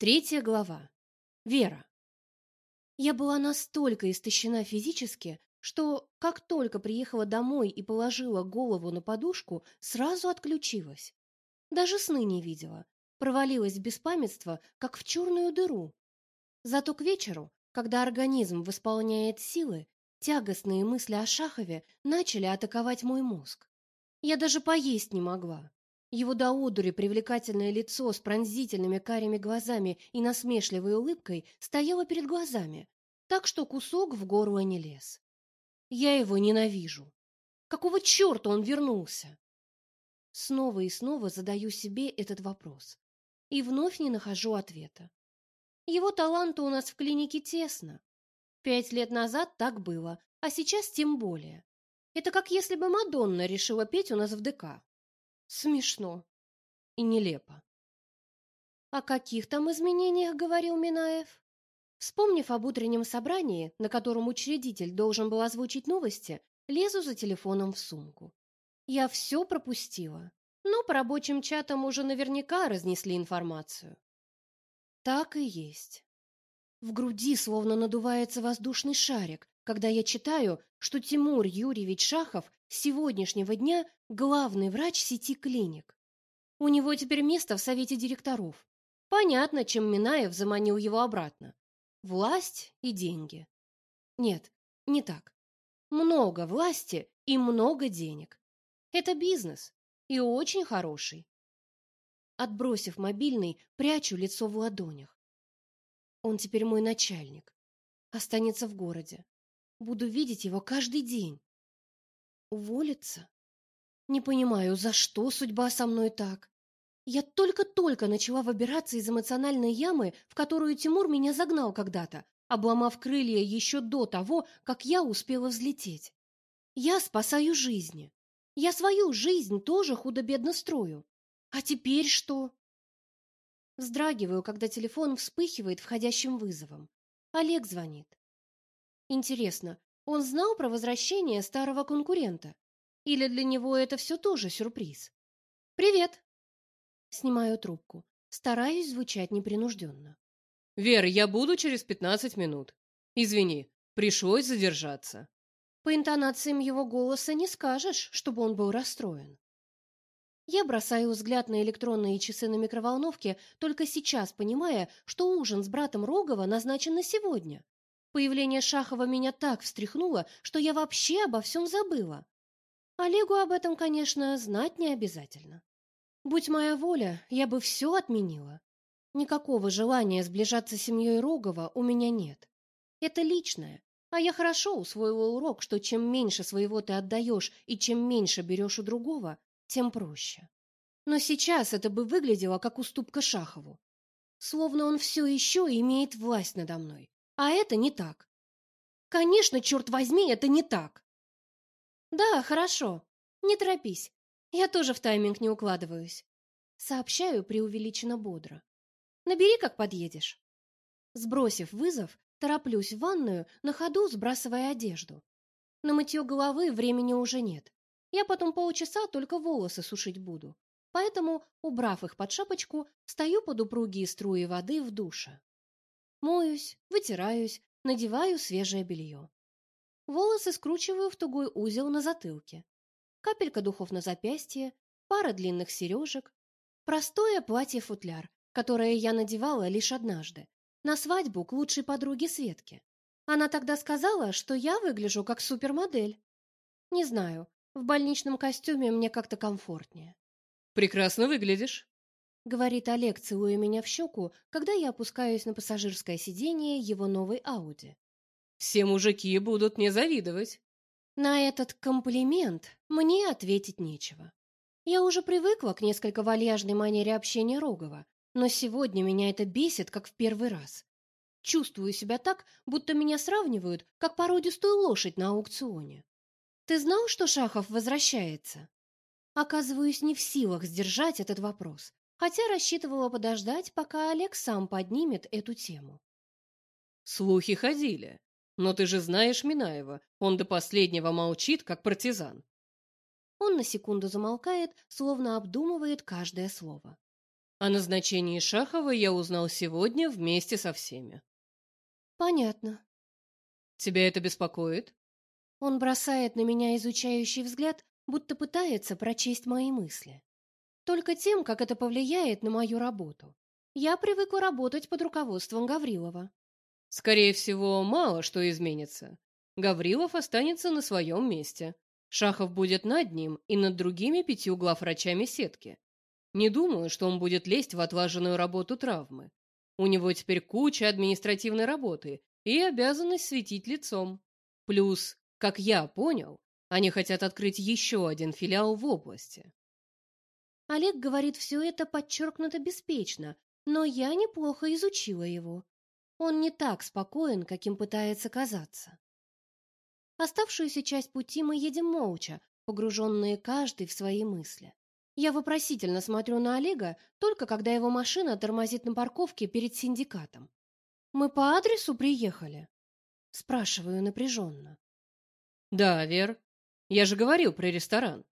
Третья глава. Вера. Я была настолько истощена физически, что, как только приехала домой и положила голову на подушку, сразу отключилась. Даже сны не видела, провалилась в беспамятство, как в черную дыру. Зато к вечеру, когда организм восполняет силы, тягостные мысли о Шахове начали атаковать мой мозг. Я даже поесть не могла. Его до одури привлекательное лицо с пронзительными карими глазами и насмешливой улыбкой стояло перед глазами, так что кусок в горло не лез. Я его ненавижу. Какого черта он вернулся? Снова и снова задаю себе этот вопрос. И вновь не нахожу ответа. Его таланту у нас в клинике тесно. Пять лет назад так было, а сейчас тем более. Это как если бы Мадонна решила петь у нас в ДК. Смешно и нелепо. О каких там изменениях говорил Минаев? Вспомнив об утреннем собрании, на котором учредитель должен был озвучить новости, лезу за телефоном в сумку. Я все пропустила, но по рабочим чатам уже наверняка разнесли информацию. Так и есть. В груди словно надувается воздушный шарик, когда я читаю, что Тимур Юрьевич Шахов с сегодняшнего дня главный врач сети клиник. У него теперь место в совете директоров. Понятно, чем Минаев заманил его обратно. Власть и деньги. Нет, не так. Много власти и много денег. Это бизнес, и очень хороший. Отбросив мобильный, прячу лицо в ладонях. Он теперь мой начальник. Останется в городе. Буду видеть его каждый день. Уволиться? Не понимаю, за что судьба со мной так? Я только-только начала выбираться из эмоциональной ямы, в которую Тимур меня загнал когда-то, обломав крылья еще до того, как я успела взлететь. Я спасаю жизни. Я свою жизнь тоже худо-бедно строю. А теперь что? Вздрагиваю, когда телефон вспыхивает входящим вызовом. Олег звонит. Интересно, он знал про возвращение старого конкурента? Или для него это все тоже сюрприз? «Привет!» Снимаю трубку. Стараюсь звучать непринужденно. «Вер, я буду через пятнадцать минут. Извини, пришлось задержаться». По интонациям его голоса не скажешь, чтобы он был расстроен. Я бросаю взгляд на электронные часы на микроволновке, только сейчас понимая, что ужин с братом Рогова назначен на сегодня. Появление Шахова меня так встряхнуло, что я вообще обо всем забыла. Олегу об этом, конечно, знать не обязательно. Будь моя воля, я бы все отменила. Никакого желания сближаться с семьей Рогова у меня нет. Это личное, а я хорошо усвоила урок, что чем меньше своего ты отдаешь и чем меньше берешь у другого, тем проще. Но сейчас это бы выглядело как уступка Шахову. Словно он все еще имеет власть надо мной. А это не так. Конечно, черт возьми, это не так. Да, хорошо. Не торопись. Я тоже в тайминг не укладываюсь. Сообщаю преувеличенно бодро. Набери, как подъедешь. Сбросив вызов, тороплюсь в ванную, на ходу сбрасывая одежду. На мытье головы времени уже нет. Я потом полчаса только волосы сушить буду. Поэтому, убрав их под шапочку, стою под упругие струи воды в душе. Моюсь, вытираюсь, надеваю свежее белье. Волосы скручиваю в тугой узел на затылке. Капелька духов на запястье, пара длинных сережек. Простое платье-футляр, которое я надевала лишь однажды, на свадьбу к лучшей подруге Светке. Она тогда сказала, что я выгляжу как супермодель. Не знаю, в больничном костюме мне как-то комфортнее. «Прекрасно выглядишь», — говорит Олег, целуя меня в щеку, когда я опускаюсь на пассажирское сиденье его новой Ауди. Все мужики будут мне завидовать. На этот комплимент мне ответить нечего. Я уже привыкла к несколько вальяжной манере общения Рогова, но сегодня меня это бесит, как в первый раз. Чувствую себя так, будто меня сравнивают, как породистую лошадь на аукционе. Ты знал, что Шахов возвращается? Оказываюсь не в силах сдержать этот вопрос, хотя рассчитывала подождать, пока Олег сам поднимет эту тему. Слухи ходили, но ты же знаешь Минаева, он до последнего молчит, как партизан. Он на секунду замолкает, словно обдумывает каждое слово. О назначении Шахова я узнал сегодня вместе со всеми. Понятно. Тебя это беспокоит? Он бросает на меня изучающий взгляд, будто пытается прочесть мои мысли. Только тем, как это повлияет на мою работу. Я привыкла работать под руководством Гаврилова. Скорее всего, мало что изменится. Гаврилов останется на своем месте. Шахов будет над ним и над другими пятью главврачами сетки. Не думаю, что он будет лезть в отлаженную работу травмы. У него теперь куча административной работы и обязанность светить лицом. Плюс, как я понял, они хотят открыть еще один филиал в области. Олег говорит все это подчеркнуто беспечно, но я неплохо изучила его. Он не так спокоен, каким пытается казаться. Оставшуюся часть пути мы едем молча, погруженные каждый в свои мысли. Я вопросительно смотрю на Олега, только когда его машина тормозит на парковке перед синдикатом. «Мы по адресу приехали?» Спрашиваю напряженно. «Да, Вер. Я же говорил про ресторан».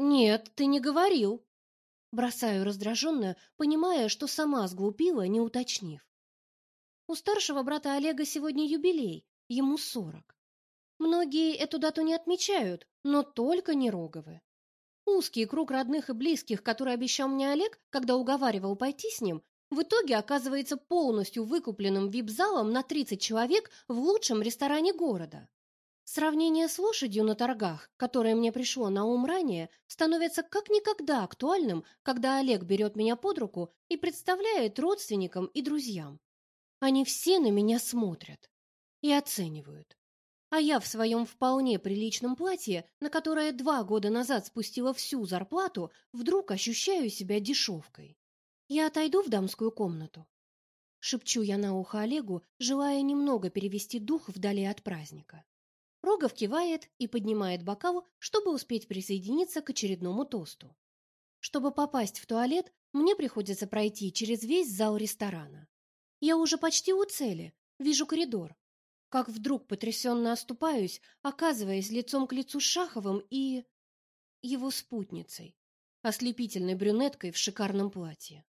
«Нет, ты не говорил». Бросаю раздраженно, понимая, что сама сглупила, не уточнив. У старшего брата Олега сегодня юбилей, ему сорок. Многие эту дату не отмечают, но только не Роговы. Узкий круг родных и близких, который обещал мне Олег, когда уговаривал пойти с ним, в итоге оказывается полностью выкупленным вип-залом на 30 человек в лучшем ресторане города. Сравнение с лошадью на торгах, которое мне пришло на ум ранее, становится как никогда актуальным, когда Олег берет меня под руку и представляет родственникам и друзьям. Они все на меня смотрят и оценивают а я в своем вполне приличном платье, на которое два года назад спустила всю зарплату, вдруг ощущаю себя дешевкой. Я отойду в дамскую комнату. Шепчу я на ухо Олегу, желая немного перевести дух вдали от праздника. Рогов кивает и поднимает бокал, чтобы успеть присоединиться к очередному тосту. Чтобы попасть в туалет, мне приходится пройти через весь зал ресторана. Я уже почти у цели, вижу коридор, как вдруг потрясенно оступаюсь, оказываясь лицом к лицу Шаховым и его спутницей, ослепительной брюнеткой в шикарном платье.